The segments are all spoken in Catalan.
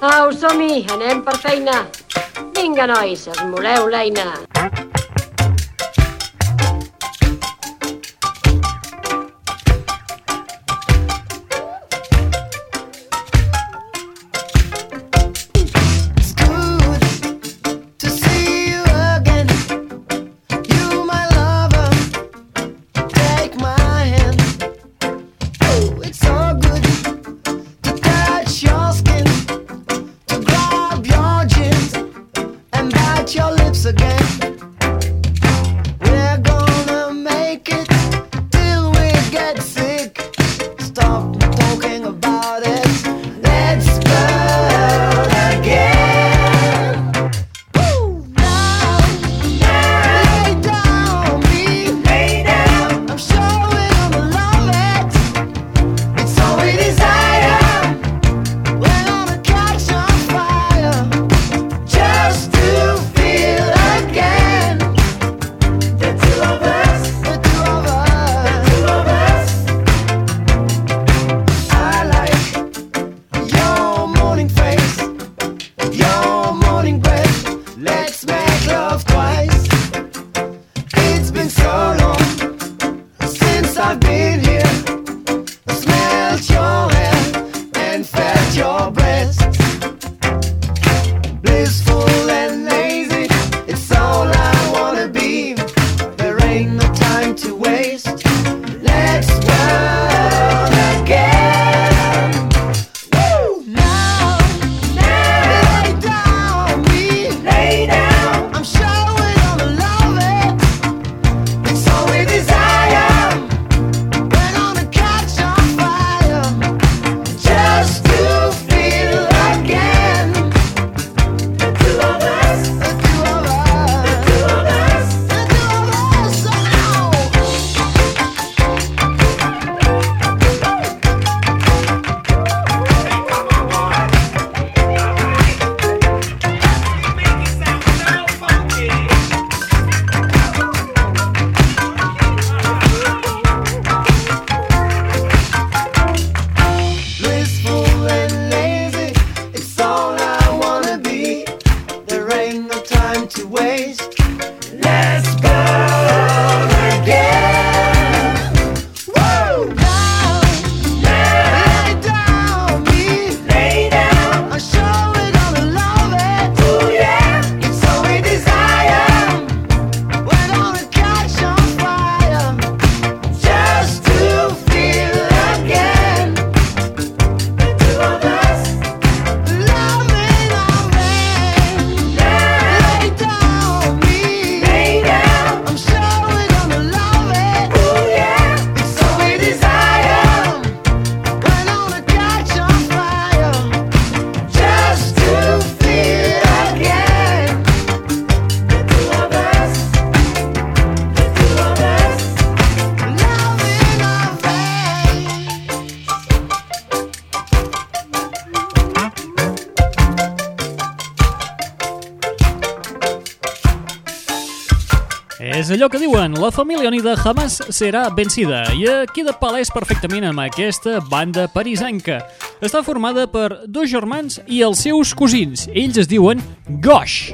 Au, som-hi, anem per feina. Vinga, nois, esmoleu l'eina. És allò que diuen, la família unida jamás serà vencida i queda palès perfectament amb aquesta banda parisenca. Està formada per dos germans i els seus cosins. Ells es diuen Gosh.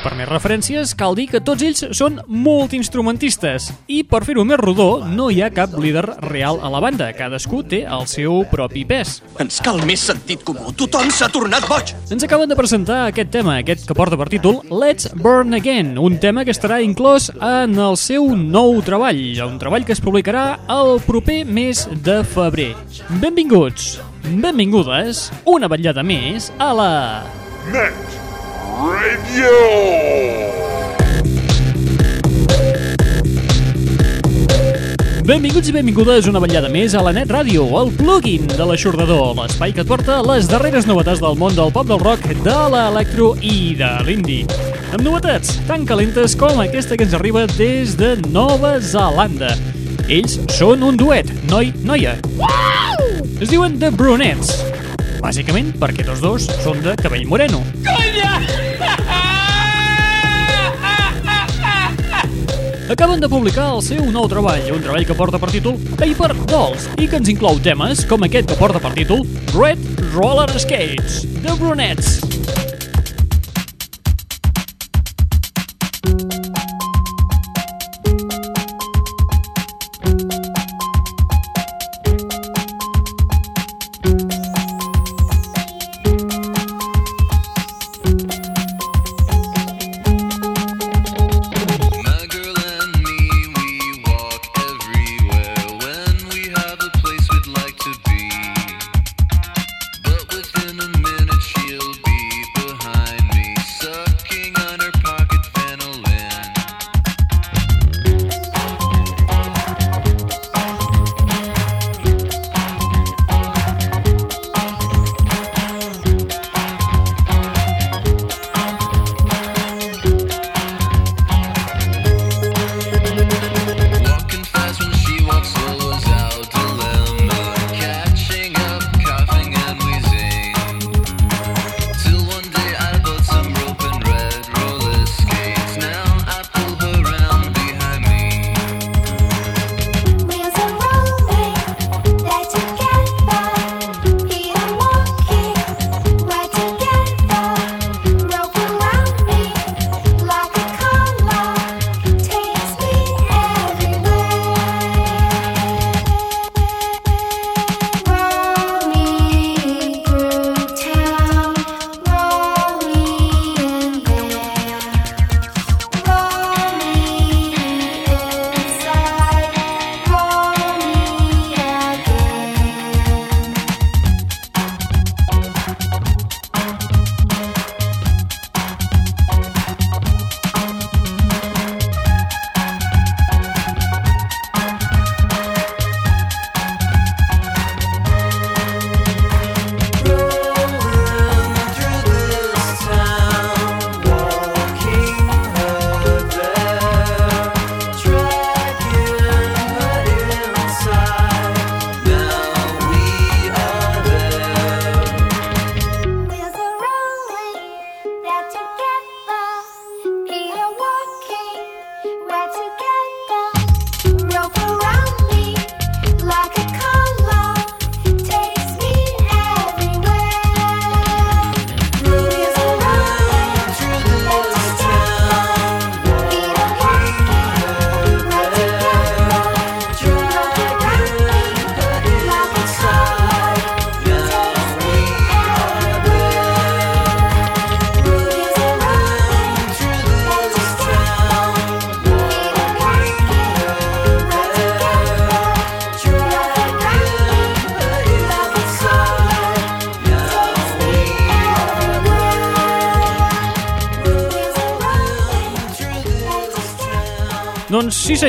Per més referències, cal dir que tots ells són multiinstrumentistes i per fer-ho més rodó no hi ha cap líder real a la banda. Cadascú té el seu propi pes. Ens cal més sentit comú. Tothom s'ha tornat boig. Ens acaben de presentar aquest tema, aquest que porta per títol Let's Burn Again, un tema que estarà inclòs en el seu nou treball, un treball que es publicarà el proper mes de febrer. Benvinguts, benvingudes, una vetllada més a la... Net Radio. Benvinguts i benvingudes una vetllada més a la Net Ràdio, el plugin de l'aixordador, l'espai que et porta les darreres novetats del món del pop del rock, de l'electro i de l'indie. Amb novetats tan calentes com aquesta que ens arriba des de Nova Zelanda. Ells són un duet, noi-noia. Es diuen The Brunettes. Bàsicament perquè tots dos són de cabell moreno. Acaben de publicar el seu nou treball, un treball que porta per títol Paper Dolls i que ens inclou temes com aquest que porta per títol Red Roller Skates, de Brunets.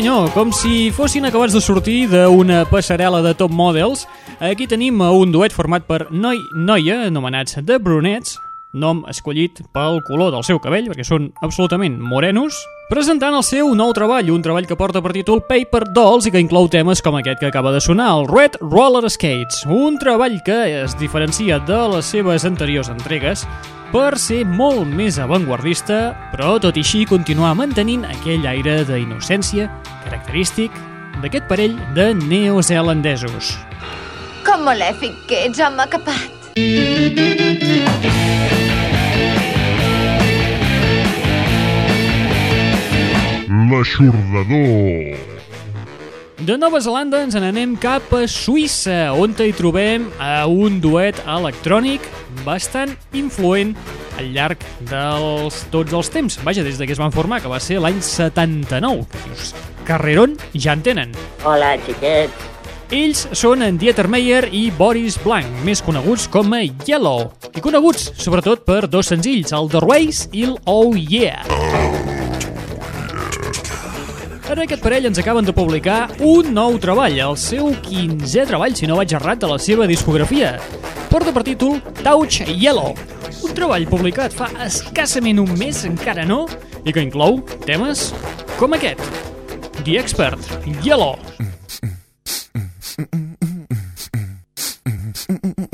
Senyor, com si fossin acabats de sortir d'una passarel·la de top models, aquí tenim un duet format per noi-noia, anomenats The Brunets, nom escollit pel color del seu cabell, perquè són absolutament morenos, presentant el seu nou treball, un treball que porta per títol Paper Dolls i que inclou temes com aquest que acaba de sonar, el Red Roller Skates, un treball que es diferencia de les seves anteriors entregues per ser molt més avantguardista, però tot i així continuar mantenint aquell aire d'innocència característic d'aquest parell de neozelandesos. Com malèfic que ets, home capat. L'aixordador. De Nova Zelanda ens n'anem cap a Suïssa, on hi trobem a un duet electrònic bastant influent al llarg dels tots els temps. Vaja, des de que es van formar, que va ser l'any 79. Que dius, carrerón ja en tenen. Hola, xiquets. Ells són en Dieter Meyer i Boris Blanc, més coneguts com a Yellow, i coneguts sobretot per dos senzills, el The Race i el Oh Yeah. Ara aquest parell ens acaben de publicar un nou treball, el seu 15è treball, si no vaig errat, de la seva discografia. Porta per títol Touch Yellow, un treball publicat fa escassament un mes, encara no, i que inclou temes com aquest. The Expert, Yellow. knowledgeable,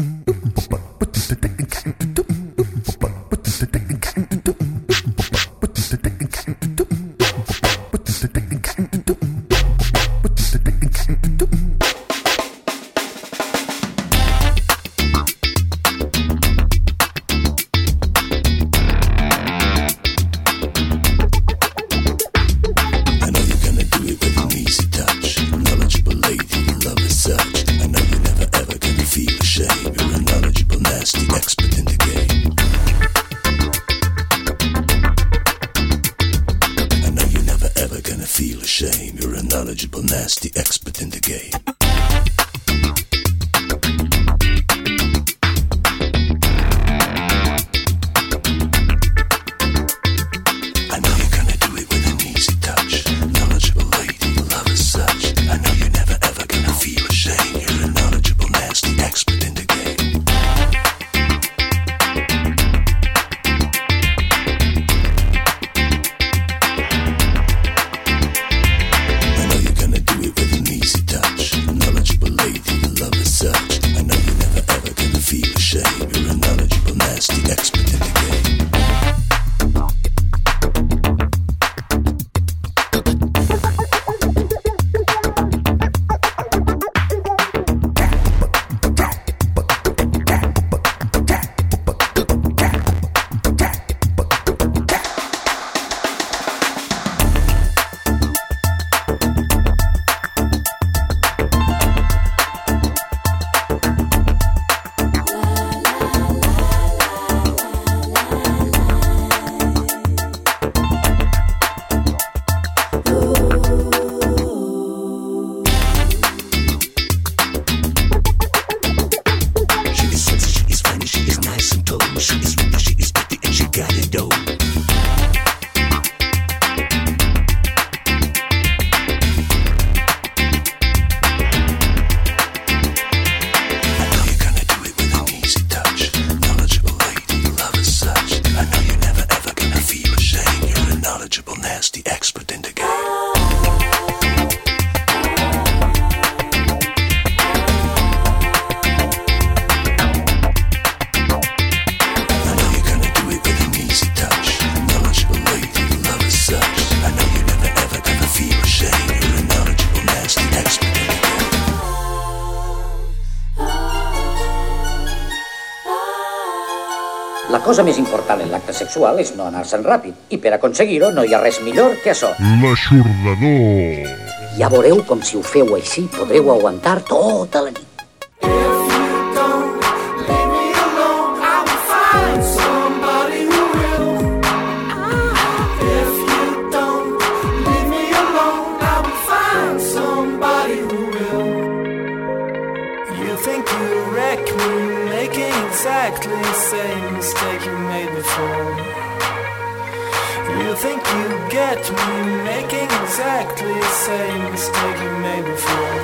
La cosa més important en l'acte sexual és no anar-se'n ràpid, i per aconseguir-ho no hi ha res millor que això. L'aixordador. Ja veureu com si ho feu així podreu aguantar tota la nit. Exactly the same mistake you made before.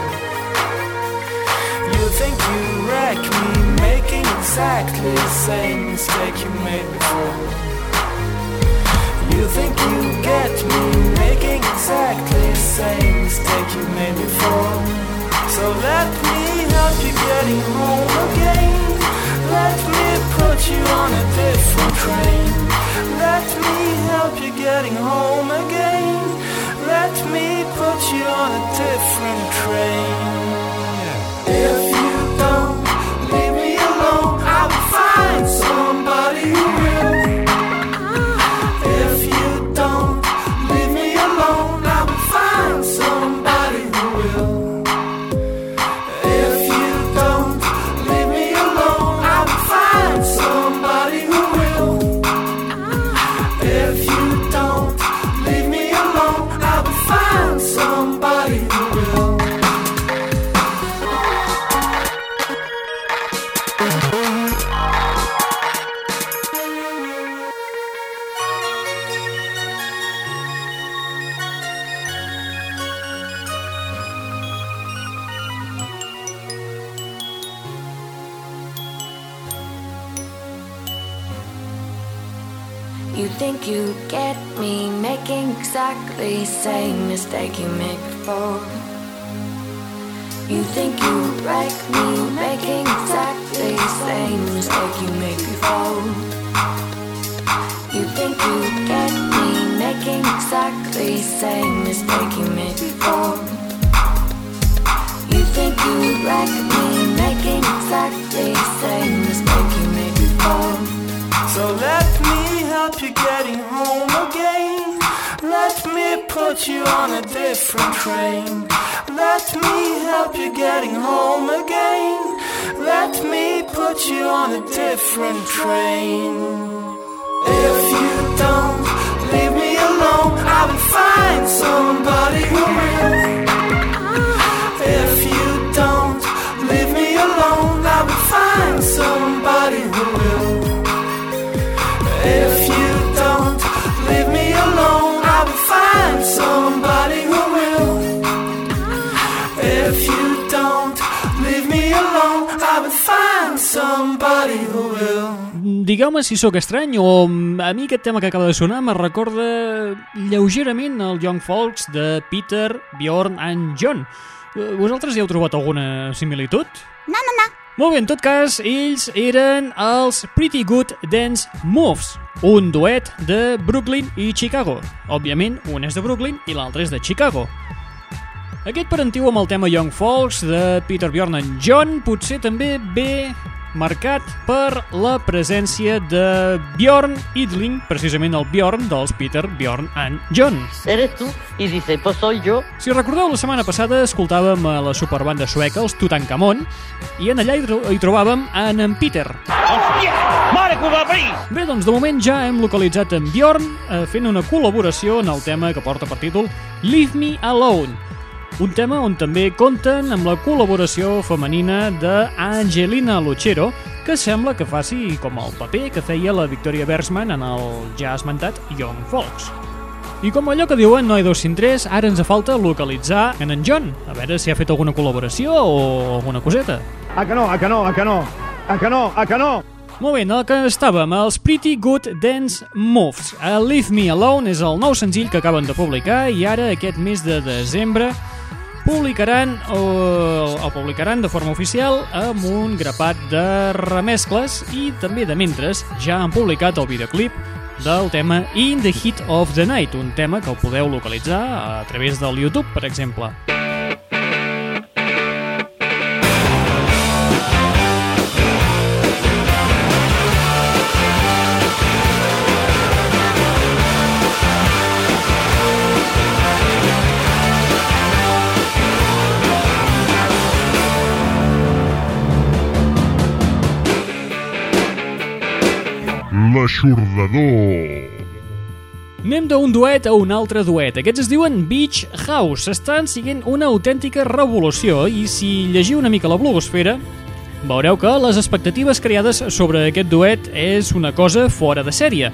You think you wreck me, making exactly the same mistake you made before. You think you get me, making exactly the same mistake you made before. So let me help you getting home again. Let me put you on a different train. Let me help you getting home again. Let me put you on a different train. If You get me making exactly same mistake you made before. You think you wreck me making exactly same mistake you made before. You think you get me making exactly same mistake you made before. You think you wreck me making exactly same mistake you made before. So let me help you getting home again. Let me put you on a different train. Let me help you getting home again. Let me put you on a different train. If you don't leave me alone, I will find somebody who will. Digueu-me si sóc estrany o mm, a mi aquest tema que acaba de sonar me recorda lleugerament el Young Folks de Peter, Bjorn and John. Eh, Vosaltres hi heu trobat alguna similitud? No, no, no. Molt bé, en tot cas, ells eren els Pretty Good Dance Moves, un duet de Brooklyn i Chicago. Òbviament, un és de Brooklyn i l'altre és de Chicago. Aquest parentiu amb el tema Young Folks de Peter Bjorn and John potser també ve marcat per la presència de Bjorn Idling, precisament el Bjorn dels Peter Bjorn and John. Eres tú y dice, pues soy yo. Si recordeu, la setmana passada escoltàvem a la superbanda sueca, els Tutankamon, i en allà hi, tro hi trobàvem en en Peter. Mare que ho va abrir! Bé, doncs de moment ja hem localitzat en Bjorn eh, fent una col·laboració en el tema que porta per títol Leave Me Alone, un tema on també compten amb la col·laboració femenina d'Angelina Lucero, que sembla que faci com el paper que feia la Victoria Bergsman en el ja esmentat Young Folks. I com allò que diuen no hi dos sin tres, ara ens falta localitzar en en John, a veure si ha fet alguna col·laboració o alguna coseta. A que no, a que no, a que no, a que no, a que no. Molt bé, en el que estàvem, els Pretty Good Dance Moves. A Leave Me Alone és el nou senzill que acaben de publicar i ara, aquest mes de desembre, publicaran o el publicaran de forma oficial amb un grapat de remescles i també de mentres ja han publicat el videoclip del tema In the Heat of the Night, un tema que el podeu localitzar a través del YouTube, per exemple. L'aixordador. Anem d'un duet a un altre duet. Aquests es diuen Beach House. Estan siguent una autèntica revolució i si llegiu una mica la blogosfera, veureu que les expectatives creades sobre aquest duet és una cosa fora de sèrie.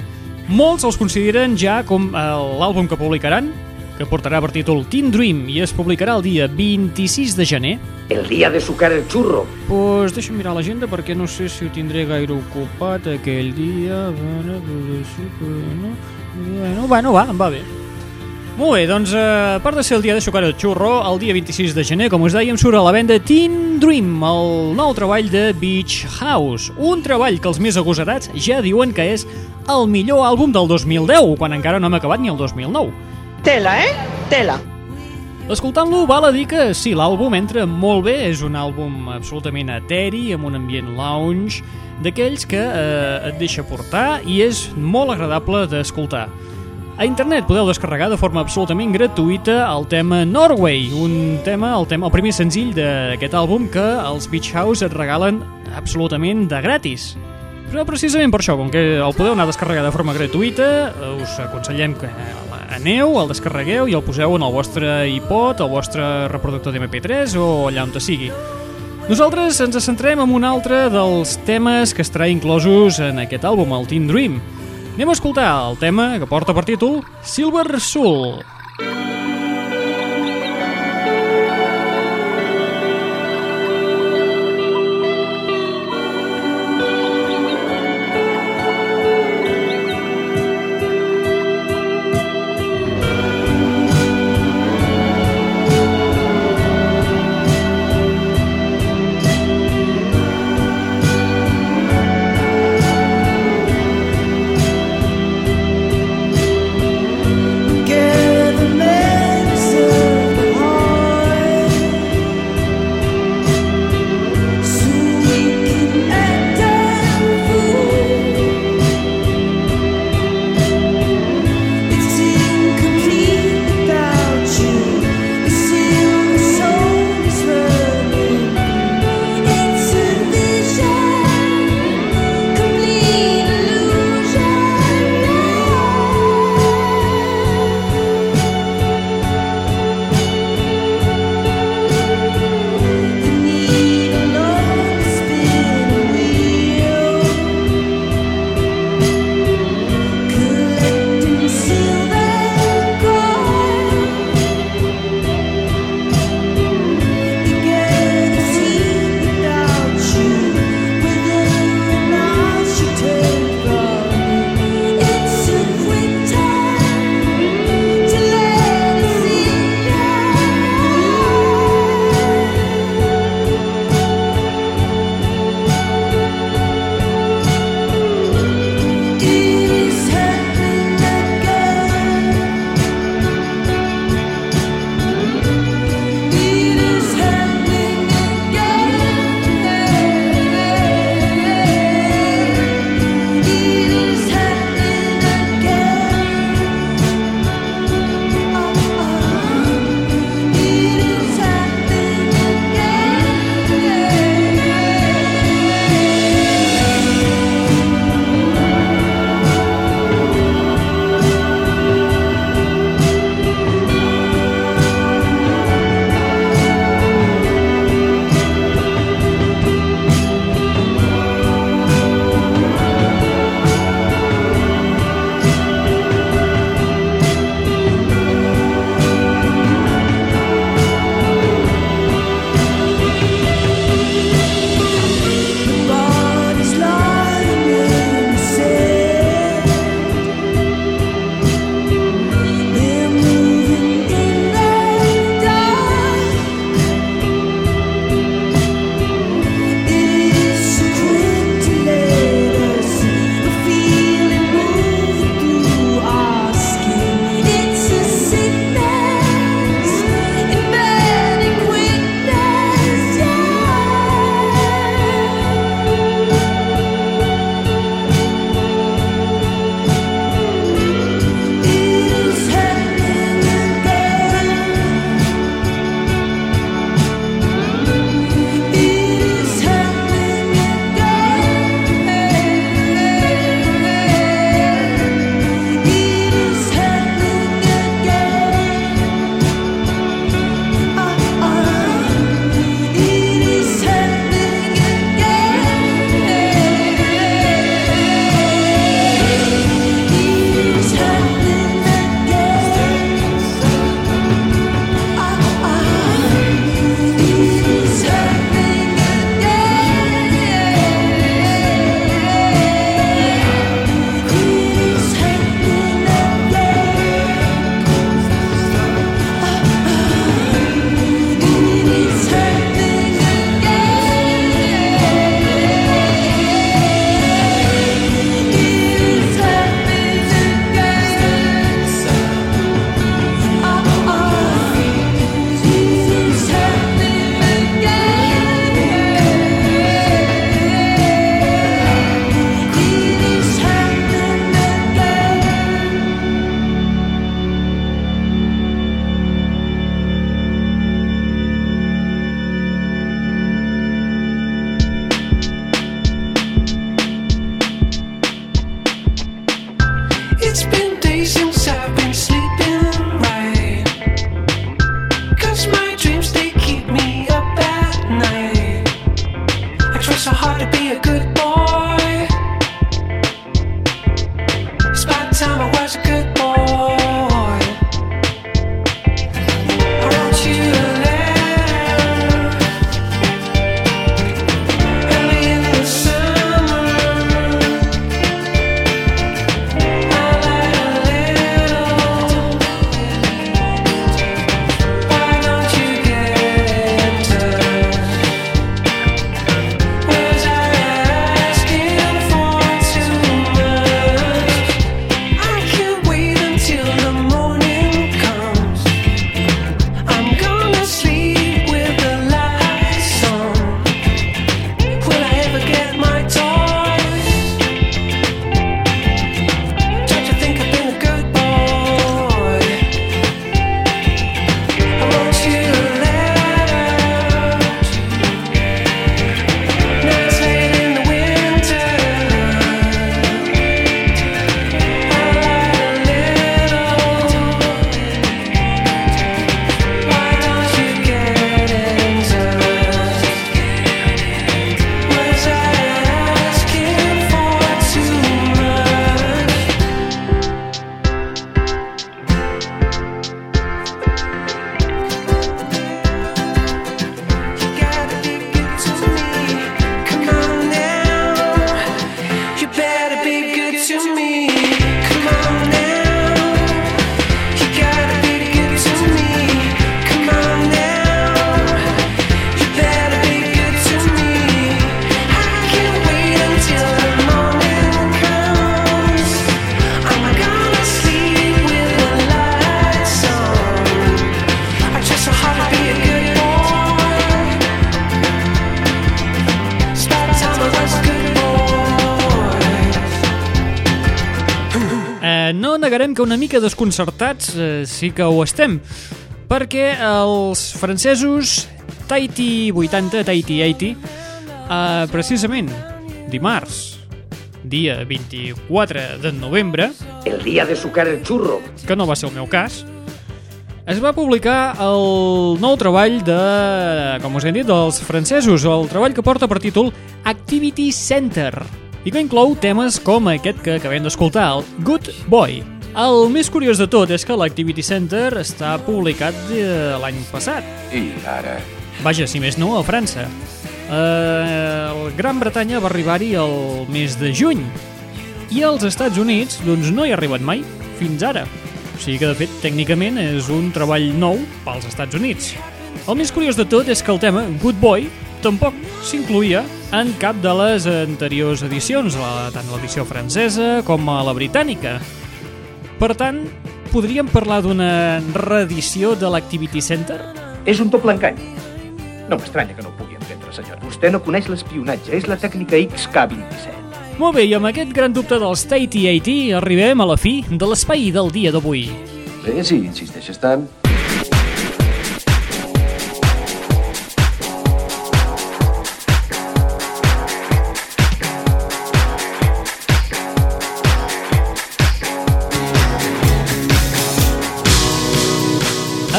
Molts els consideren ja com eh, l'àlbum que publicaran, que portarà per títol Teen Dream i es publicarà el dia 26 de gener. El día de sucar el churro. Pues deixa'm mirar l'agenda perquè no sé si ho tindré gaire ocupat aquell dia. Bueno, bueno, bueno va, em va bé. Molt bé, doncs eh, a part de ser el dia de sucar el xurro, el dia 26 de gener, com us dèiem, surt a la venda Teen Dream, el nou treball de Beach House. Un treball que els més agosarats ja diuen que és el millor àlbum del 2010, quan encara no hem acabat ni el 2009. Tela, eh? Tela. Escoltant-lo, val a dir que sí, l'àlbum entra molt bé, és un àlbum absolutament eteri, amb un ambient lounge, d'aquells que eh, et deixa portar i és molt agradable d'escoltar. A internet podeu descarregar de forma absolutament gratuïta el tema Norway, un tema, el, tema, el primer senzill d'aquest àlbum que els Beach House et regalen absolutament de gratis. Però precisament per això, com que el podeu anar a descarregar de forma gratuïta, us aconsellem que aneu, el descarregueu i el poseu en el vostre iPod, el vostre reproductor d'MP3 o allà on te sigui. Nosaltres ens centrem en un altre dels temes que estarà inclosos en aquest àlbum, el Teen Dream. Anem a escoltar el tema que porta per títol Silver Soul. Together mica desconcertats eh, sí que ho estem, perquè els francesos Tahiti 80, Tahiti 80, eh, precisament dimarts, dia 24 de novembre, El día de sucar el churro. que no va ser el meu cas, es va publicar el nou treball de, com us hem dit, dels francesos, el treball que porta per títol Activity Center, i que inclou temes com aquest que acabem d'escoltar, el Good Boy. El més curiós de tot és que l'Activity Center està publicat eh, l'any passat. I ara... Vaja, si més no, a França. Eh, el Gran Bretanya va arribar-hi el mes de juny i als Estats Units doncs, no hi ha arribat mai, fins ara. O sigui que, de fet, tècnicament és un treball nou pels Estats Units. El més curiós de tot és que el tema Good Boy tampoc s'incluïa en cap de les anteriors edicions, la, tant l'edició francesa com a la britànica. Per tant, podríem parlar d'una reedició de l'Activity Center? És un doble engany. No m'estranya que no ho pugui entendre, senyor. Vostè no coneix l'espionatge, és la tècnica XK27. Molt bé, i amb aquest gran dubte dels Tahiti 80 arribem a la fi de l'espai del dia d'avui. Bé, si insisteixes tant...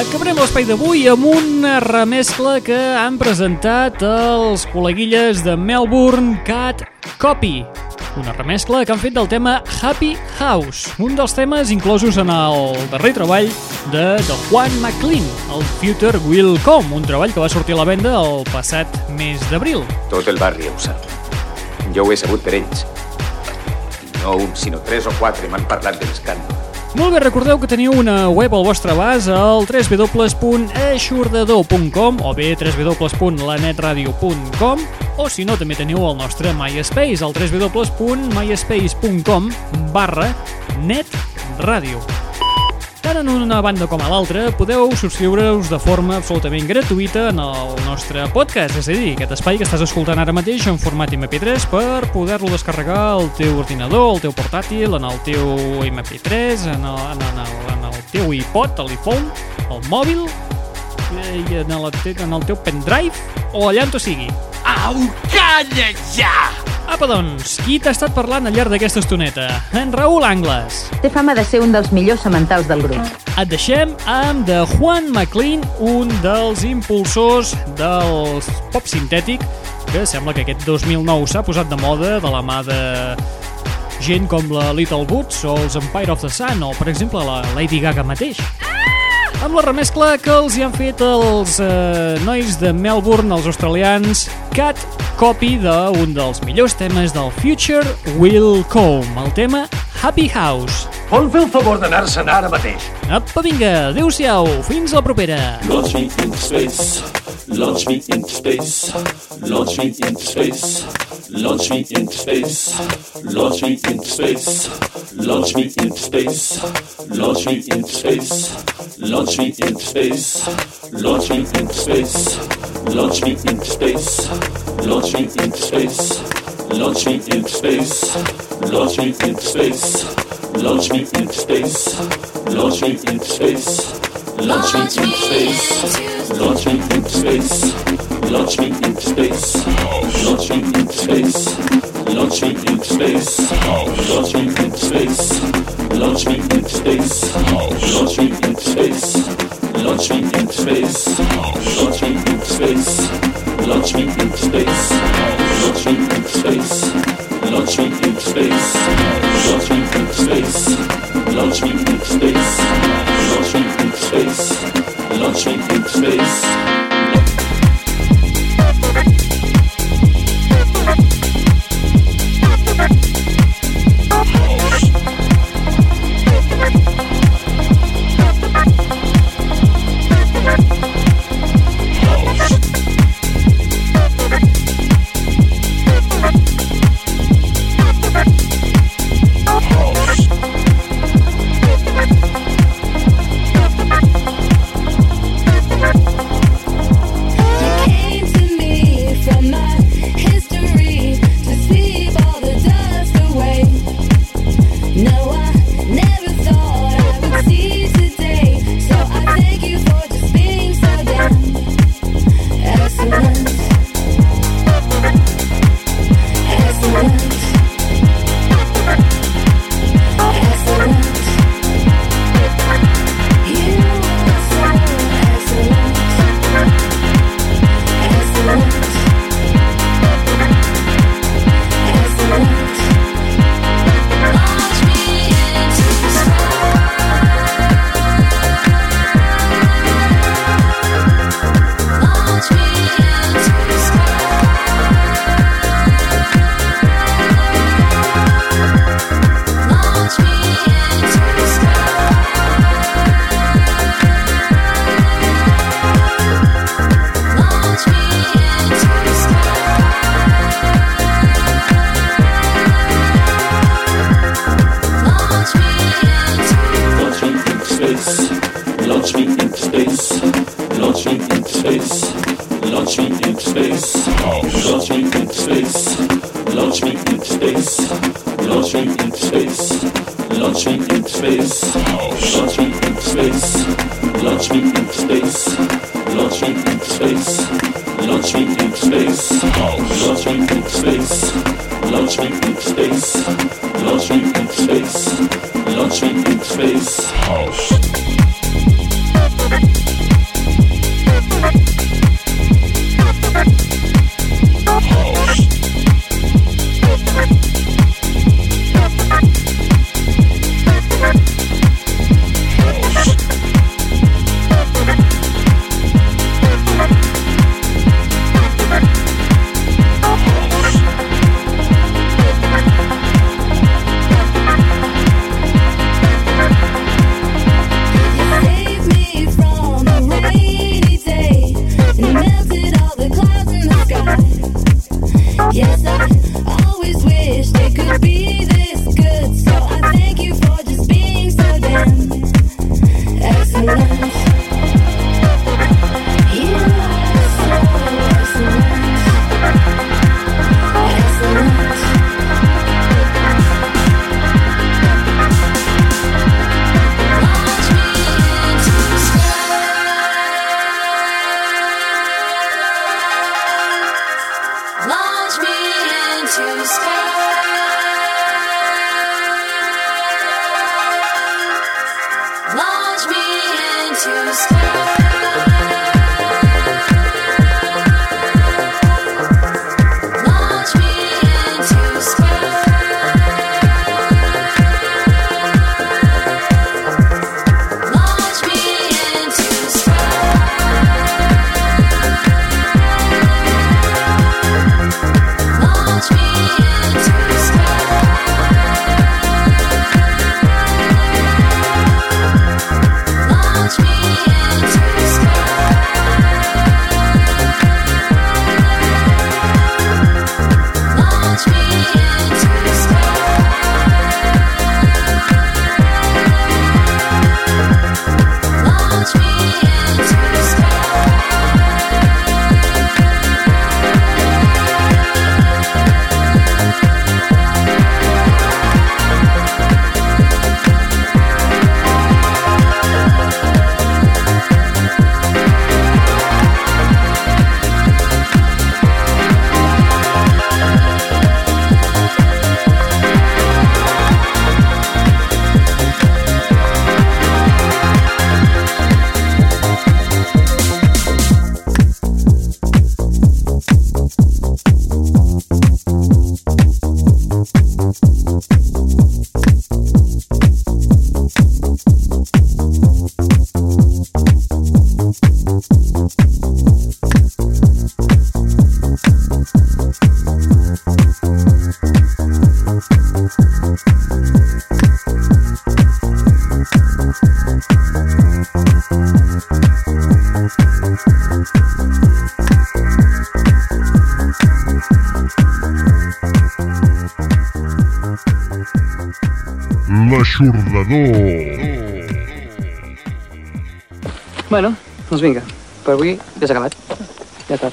Acabarem l'espai d'avui amb una remescla que han presentat els col·leguilles de Melbourne Cat Copy. Una remescla que han fet del tema Happy House, un dels temes inclosos en el darrer treball de The Juan McLean, el Future Will Come, un treball que va sortir a la venda el passat mes d'abril. Tot el barri ho sap. Jo ho he sabut per ells. No un, sinó tres o quatre m'han parlat de l'escàndol. Molt bé, recordeu que teniu una web al vostre abast al www.aixordador.com o bé www.lanetradio.com o si no també teniu el nostre MySpace al www.myspace.com barra netradio. Tant en una banda com a l'altra podeu subscriure-us de forma absolutament gratuïta en el nostre podcast, és a dir, aquest espai que estàs escoltant ara mateix en format MP3 per poder-lo descarregar al teu ordinador, al teu portàtil, en el teu MP3, en el, en, en el, en el teu iPod, l'iPhone, al mòbil, i en el, en el teu pendrive o allà on tu sigui. Au, calla ja! Apa! Doncs, qui t'ha estat parlant al llarg d'aquesta estoneta? En Raül Angles. Té fama de ser un dels millors sementals del grup. Et deixem amb de Juan McLean, un dels impulsors del pop sintètic, que sembla que aquest 2009 s'ha posat de moda de la mà de gent com la Little Boots o els Empire of the Sun o, per exemple, la Lady Gaga mateix. Amb la remescla que els hi han fet els eh, nois de Melbourne, els australians, Cat Copy d'un dels millors temes del Future Will Come, el tema Happy House. Vol fer el favor d'anar-se'n ara mateix? Apa, vinga, adeu-siau, fins la propera. Launch me into space. Launch me into space. Launch me into space. Launch me into space. Launch me into space. Launch me into space. Launch me into space. Launch me into space. Launch me into space. Launch me into space. Launch me into space. Launch me into space. Launch me into space. Launch me into space. Launch me into space. Launch me into space. Launch me into space. Launch me into space. Launch me into space. Launch me into space. Launch me into space. Launch me into space. Launch me into space. L'aixordador. Bueno, doncs vinga, per avui ja s'ha acabat. Ja està.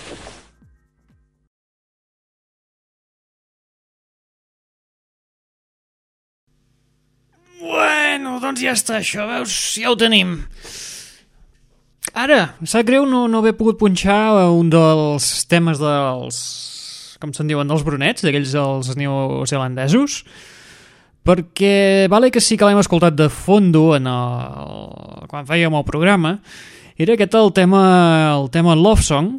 Bueno, doncs ja està, això, veus? Ja ho tenim. Ara, em sap greu no, no haver pogut punxar un dels temes dels... com se'n diuen, dels brunets, d'aquells dels neozelandesos, perquè vale que sí que l'hem escoltat de fondo en el, quan fèiem el programa, era aquest el tema, el tema Love Song,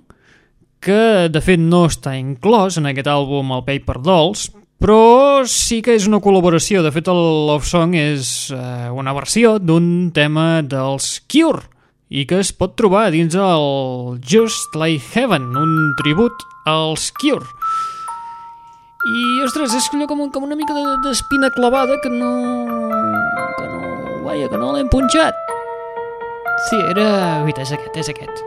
que de fet no està inclòs en aquest àlbum, el Paper Dolls, però sí que és una col·laboració. De fet, el Love Song és eh, una versió d'un tema dels Cure i que es pot trobar dins el Just Like Heaven, un tribut als Cure. I, ostres, és allò com, com una mica de- d'espina clavada que no... que no... vaja, que no l'hem punxat. Sí, era... Uita, és aquest, és aquest.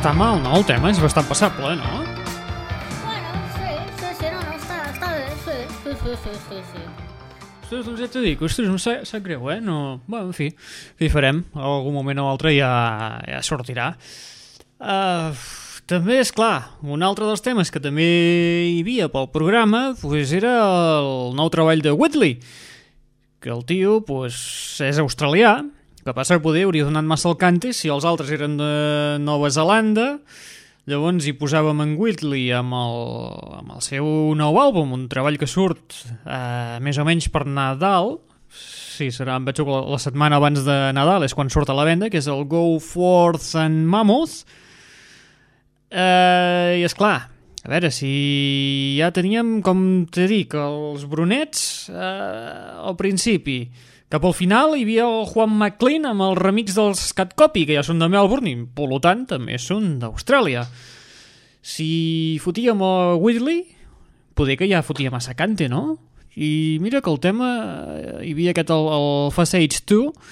Està mal, no? El tema és bastant passable, no? Sí, sí, sí, no, no, està, està bé, sí, sí, sí, sí, sí, sí. Ostres, doncs ja t'ho dic, ostres, em sap, sap greu, eh? No... Bueno, en fi, hi farem? En algun moment o altre ja, ja sortirà. Uh, també, és clar, un altre dels temes que també hi havia pel programa pues, era el nou treball de Whitley, que el tio pues, és australià, que passa que poder hauria donat massa el cante si els altres eren de Nova Zelanda, llavors hi posàvem en Whitley amb el, amb el seu nou àlbum, un treball que surt eh, més o menys per Nadal, sí, serà, em que la, la setmana abans de Nadal és quan surt a la venda, que és el Go Forth and Mammoth, Eh, I és clar, a veure, si ja teníem, com t'he dit, els brunets eh, al principi, cap al final hi havia el Juan McLean amb el remix dels Cat Copy, que ja són de Melbourne i, per tant, també són d'Austràlia. Si fotíem a Whitley, poder que ja fotia massa cante, no? I mira que el tema, eh, hi havia aquest, el, el Facage 2,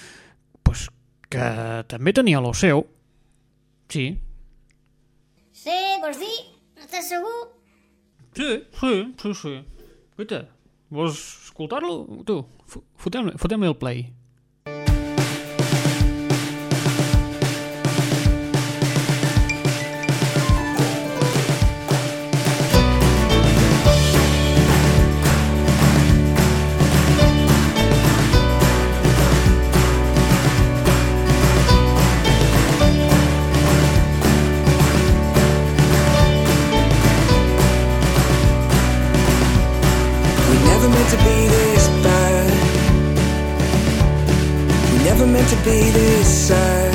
pues, que també tenia lo seu. Sí, Sí, vols dir? No estàs segur? Sí, sí, sí, sí. Guaita, vols escoltar-lo? Tu, for them, for them we'll play. to be this bad. Meant to be this sad.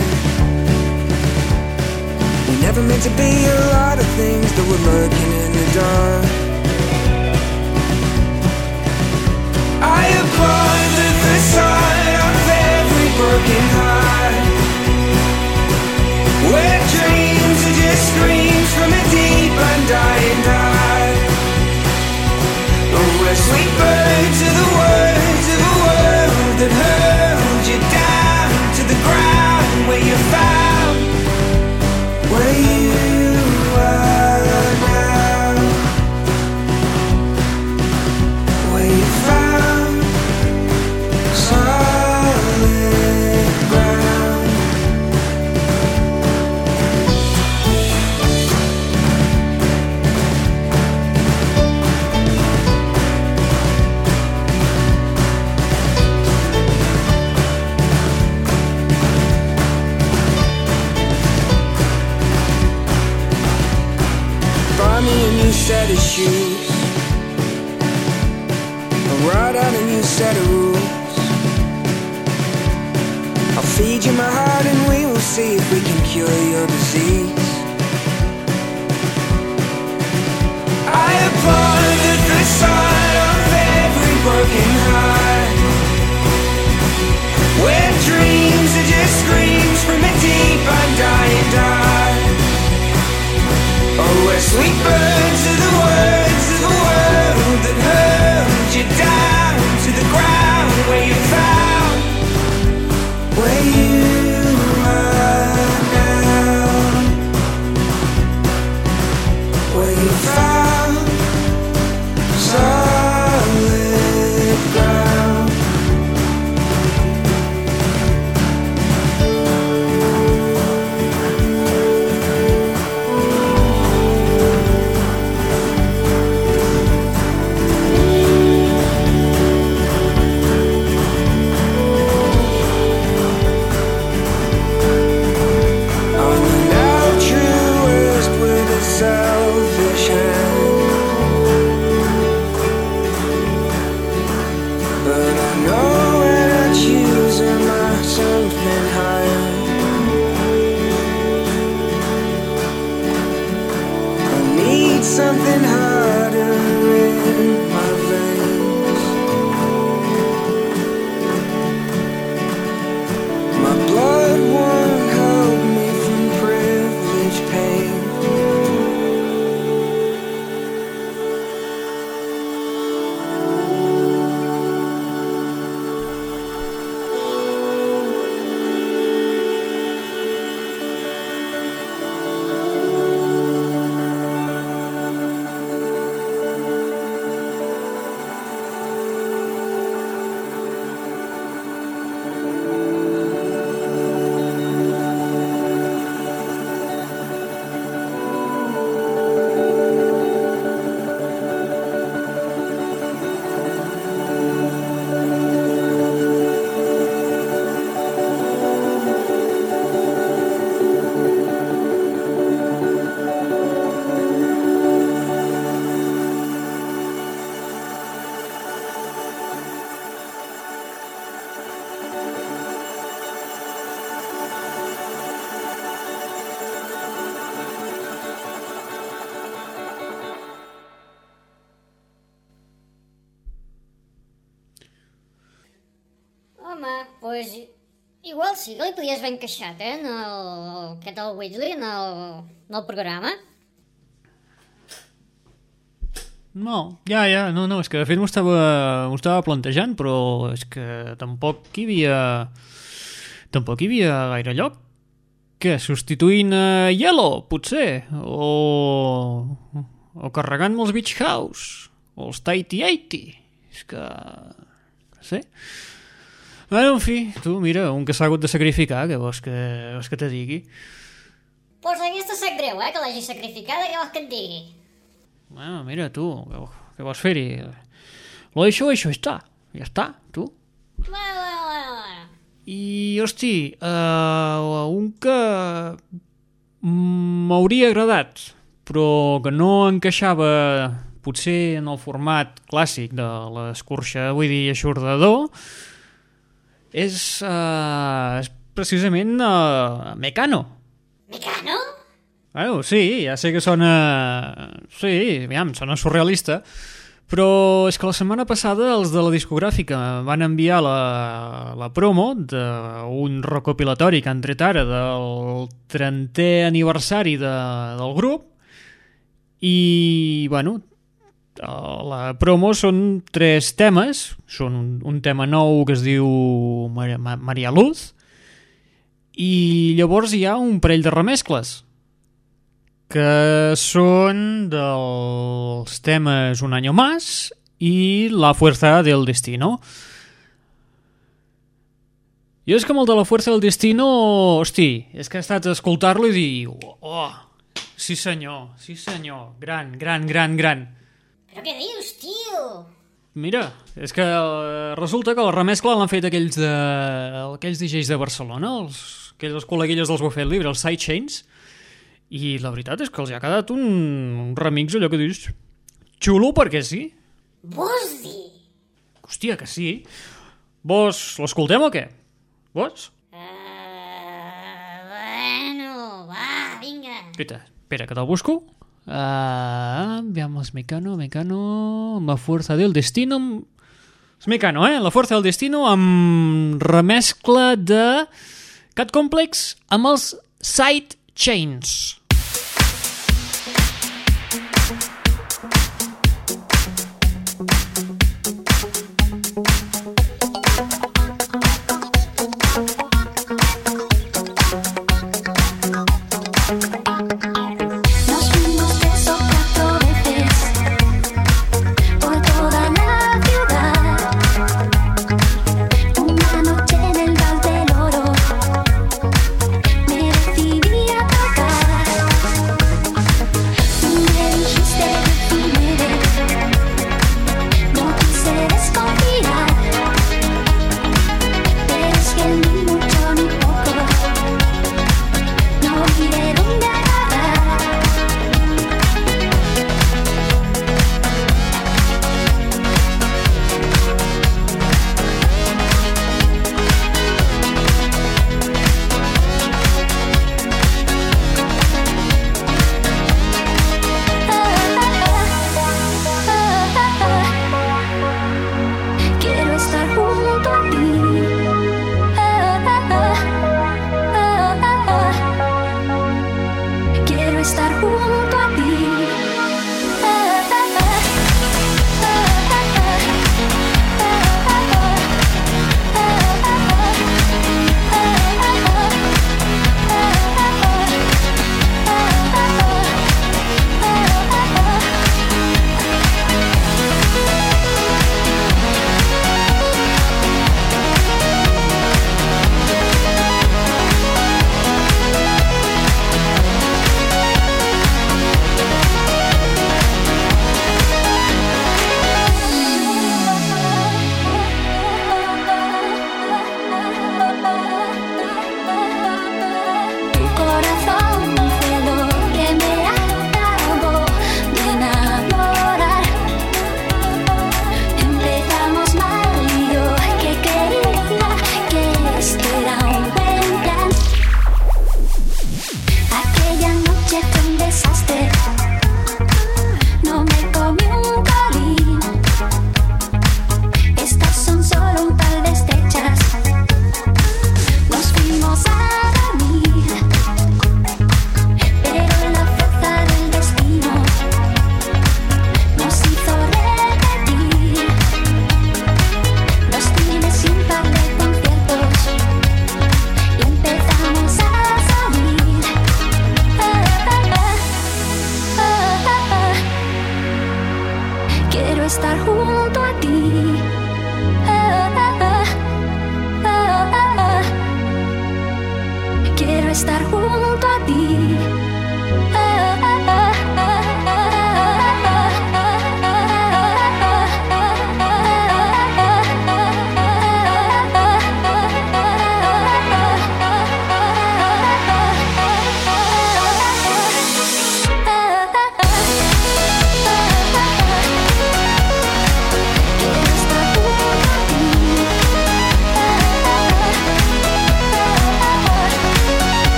We never meant to be a lot of things that were lurking in the dark. I have applaud the facade of every broken heart. Where dreams are just screams from a deep undying. Oh, we're sweet birds of the words of a world that hurled you found where you shoes. I'll write out a new set of rules. I'll feed you my heart and we will see if we can cure your disease. I applaud the facade of every broken heart. Where dreams are just screams from a deep undying dark. Sweet birds of the words haver encaixat, eh, en el, aquest el Whitley, en el, en el programa. No, ja, ja, no, no, és que de fet m'ho estava, estava plantejant, però és que tampoc hi havia... Tampoc hi havia gaire lloc. Què, substituint a Yellow, potser? O... O carregant els Beach House? O els Tighty 80? És que... No sé. Bueno, en fi, tu, mira, un que s'ha hagut de sacrificar, que vols que, vols que te digui? Pues aquesta sap greu, eh, que l'hagi sacrificada, què vols que et digui? Bueno, mira, tu, què, vols fer-hi? Lo hecho, hecho està. Ja està, tu. Bueno, bueno, bueno, bueno. I, hosti, uh, un que m'hauria agradat, però que no encaixava potser en el format clàssic de l'escorxa, vull dir, aixordador, és, uh, és precisament uh, Mecano. Mecano? Bueno, sí, ja sé que sona... Sí, aviam, sona surrealista, però és que la setmana passada els de la discogràfica van enviar la, la promo d'un recopilatori que han tret ara del 30è aniversari de, del grup i, bueno, la promo són tres temes, són un, un tema nou que es diu Maria, Maria Luz i llavors hi ha un parell de remescles que són dels temes Un año más i La fuerza del destino. Jo és que el de La fuerza del destino, hosti, és que he estat a escoltar-lo i dir, oh, sí senyor, sí senyor, gran, gran, gran, gran. Però què dius, tio? Mira, és que eh, resulta que la remescla l'han fet aquells de, aquells DJs de Barcelona, els, aquells col·leguilles dels Buffet Libre, els Sidechains, i la veritat és que els ha quedat un, un remix allò que dius xulo perquè sí. Vols dir? Hòstia, que sí. Vos l'escoltem o què? Vos? Uh, bueno, va, vinga. Espera, espera, que te'l busco. Uh, veamos Mecano, Mecano, La fuerza del destino... És Mecano, eh? La fuerza del destino amb remescla de Cat Complex amb els Side Chains.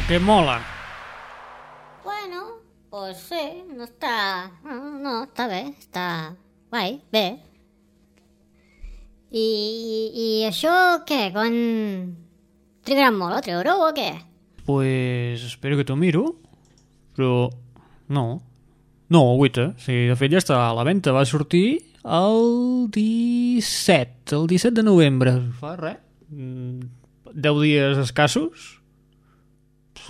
A que mola? Bueno, pues sí, no està... No, està bé, està... Guai, bé. I, i això què? Quan... Trigarà molt a treure-ho o què? Pues espero que t'ho miro, però no. No, guaita, sí, de fet ja està a la venda, va sortir el 17, el 17 de novembre, fa res, mm, 10 dies escassos,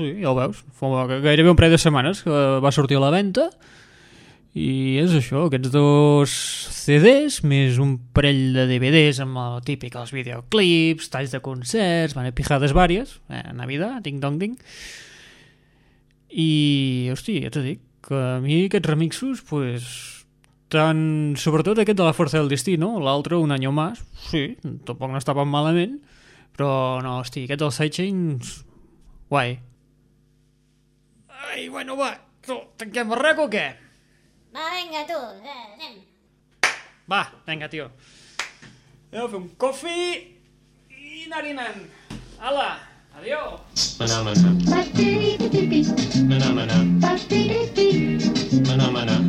sí, ja ho veus, fa gairebé un parell de setmanes que va sortir a la venda, i és això, aquests dos CDs més un parell de DVDs amb el típic, els videoclips, talls de concerts, van pijades vàries, eh, Navidad, ding dong ding. I, hosti, ja t'ho dic, que a mi aquests remixos, pues, tant, sobretot aquest de la Força del Destí, no? L'altre, Un any más, sí, tampoc no estaven malament, però no, hosti, aquest dels Sidechains, guai. Ay, bueno, va. ¿Te quieres borraco o qué? Va, venga tú. Va, venga, tío. Dame un coffee y narinan. ¡Hala! ¡Adiós! Maná, maná. Maná, maná. Maná, maná.